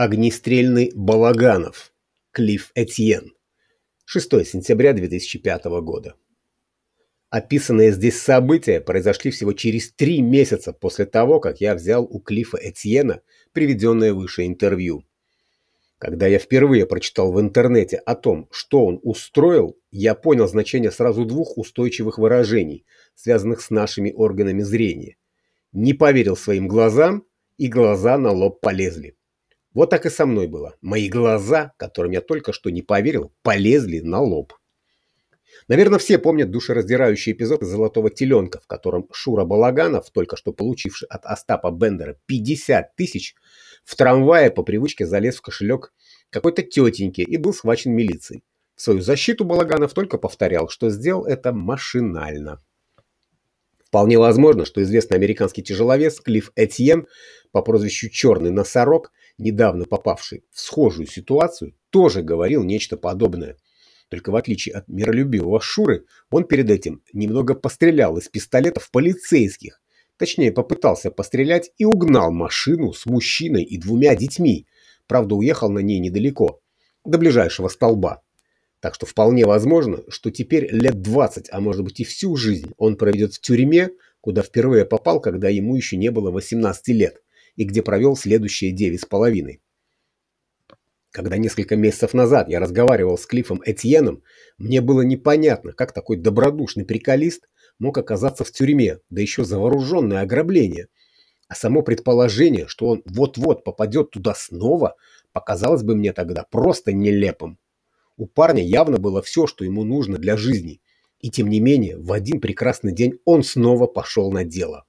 Огнестрельный Балаганов. Клифф Этьен. 6 сентября 2005 года. Описанные здесь события произошли всего через три месяца после того, как я взял у Клиффа Этьена приведенное выше интервью. Когда я впервые прочитал в интернете о том, что он устроил, я понял значение сразу двух устойчивых выражений, связанных с нашими органами зрения. Не поверил своим глазам, и глаза на лоб полезли. Вот так и со мной было. Мои глаза, которым я только что не поверил, полезли на лоб. Наверное, все помнят душераздирающий эпизод из «Золотого теленка», в котором Шура Балаганов, только что получивший от Остапа Бендера 50 тысяч, в трамвае по привычке залез в кошелек какой-то тетеньки и был схвачен милицией. В свою защиту Балаганов только повторял, что сделал это машинально. Вполне возможно, что известный американский тяжеловес Клифф Этьен по прозвищу «Черный носорог» недавно попавший в схожую ситуацию, тоже говорил нечто подобное. Только в отличие от миролюбивого Шуры, он перед этим немного пострелял из пистолетов полицейских. Точнее, попытался пострелять и угнал машину с мужчиной и двумя детьми. Правда, уехал на ней недалеко, до ближайшего столба. Так что вполне возможно, что теперь лет 20, а может быть и всю жизнь он проведет в тюрьме, куда впервые попал, когда ему еще не было 18 лет и где провел следующие девять с половиной. Когда несколько месяцев назад я разговаривал с Клиффом Этьеном, мне было непонятно, как такой добродушный приколист мог оказаться в тюрьме, да еще за вооруженное ограбление. А само предположение, что он вот-вот попадет туда снова, показалось бы мне тогда просто нелепым. У парня явно было все, что ему нужно для жизни. И тем не менее, в один прекрасный день он снова пошел на дело.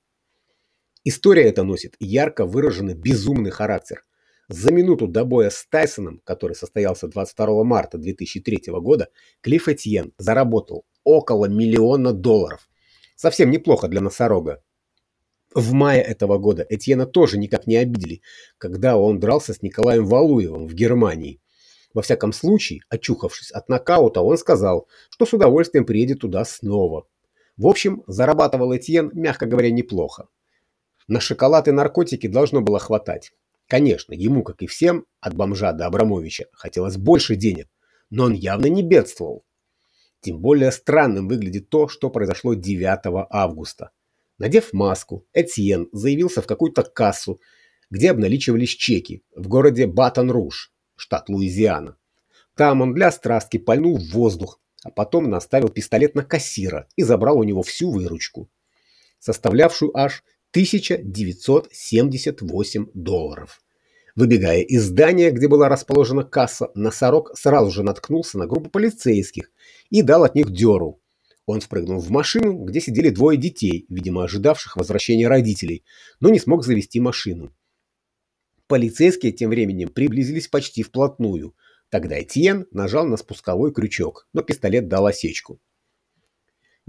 История эта носит ярко выраженный безумный характер. За минуту до боя с Тайсоном, который состоялся 22 марта 2003 года, Клифф Этьен заработал около миллиона долларов. Совсем неплохо для носорога. В мае этого года Этьена тоже никак не обидели, когда он дрался с Николаем Валуевым в Германии. Во всяком случае, очухавшись от нокаута, он сказал, что с удовольствием приедет туда снова. В общем, зарабатывал Этьен, мягко говоря, неплохо. На шоколад и наркотики должно было хватать. Конечно, ему, как и всем, от бомжа до Абрамовича, хотелось больше денег, но он явно не бедствовал. Тем более странным выглядит то, что произошло 9 августа. Надев маску, Этьен заявился в какую-то кассу, где обналичивались чеки, в городе Батон-Руж, штат Луизиана. Там он для страстки пальнул в воздух, а потом наставил пистолет на кассира и забрал у него всю выручку, составлявшую аж 1978 долларов. Выбегая из здания, где была расположена касса, носорог сразу же наткнулся на группу полицейских и дал от них дёру. Он впрыгнул в машину, где сидели двое детей, видимо, ожидавших возвращения родителей, но не смог завести машину. Полицейские тем временем приблизились почти вплотную. Тогда Этьен нажал на спусковой крючок, но пистолет дал осечку.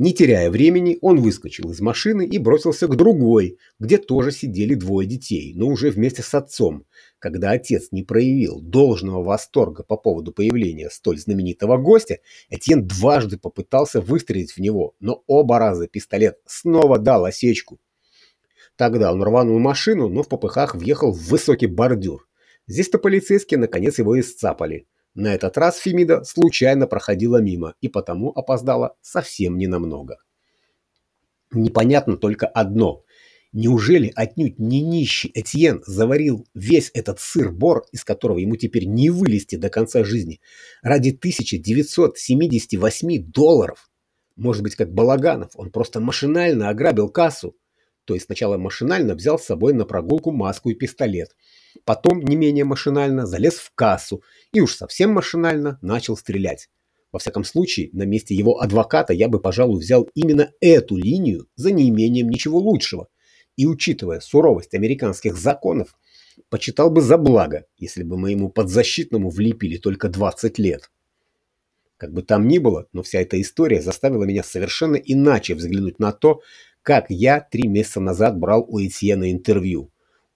Не теряя времени, он выскочил из машины и бросился к другой, где тоже сидели двое детей, но уже вместе с отцом. Когда отец не проявил должного восторга по поводу появления столь знаменитого гостя, Этьен дважды попытался выстрелить в него, но оба раза пистолет снова дал осечку. Тогда он рванул машину, но в попыхах въехал в высокий бордюр. Здесь-то полицейские наконец его и сцапали. На этот раз Фемида случайно проходила мимо и потому опоздала совсем ненамного. Непонятно только одно. Неужели отнюдь не нищий Этьен заварил весь этот сыр-бор, из которого ему теперь не вылезти до конца жизни, ради 1978 долларов? Может быть, как Балаганов, он просто машинально ограбил кассу? То есть сначала машинально взял с собой на прогулку маску и пистолет – Потом, не менее машинально, залез в кассу и уж совсем машинально начал стрелять. Во всяком случае, на месте его адвоката я бы, пожалуй, взял именно эту линию за неимением ничего лучшего. И, учитывая суровость американских законов, почитал бы за благо, если бы моему подзащитному влепили только 20 лет. Как бы там ни было, но вся эта история заставила меня совершенно иначе взглянуть на то, как я три месяца назад брал у Этьена интервью.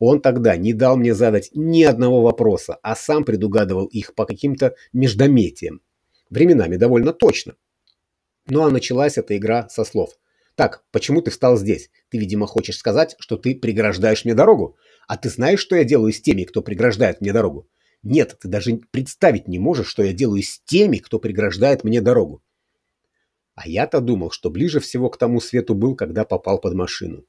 Он тогда не дал мне задать ни одного вопроса, а сам предугадывал их по каким-то междометиям. Временами довольно точно. Ну а началась эта игра со слов. «Так, почему ты встал здесь? Ты, видимо, хочешь сказать, что ты преграждаешь мне дорогу? А ты знаешь, что я делаю с теми, кто преграждает мне дорогу? Нет, ты даже представить не можешь, что я делаю с теми, кто преграждает мне дорогу. А я-то думал, что ближе всего к тому свету был, когда попал под машину.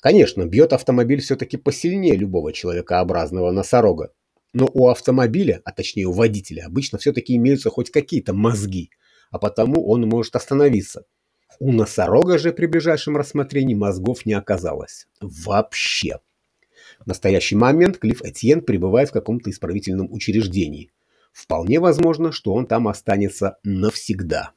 Конечно, бьет автомобиль все-таки посильнее любого человекообразного носорога. Но у автомобиля, а точнее у водителя, обычно все-таки имеются хоть какие-то мозги, а потому он может остановиться. У носорога же при ближайшем рассмотрении мозгов не оказалось. Вообще. В настоящий момент Клифф Этьен пребывает в каком-то исправительном учреждении. Вполне возможно, что он там останется навсегда.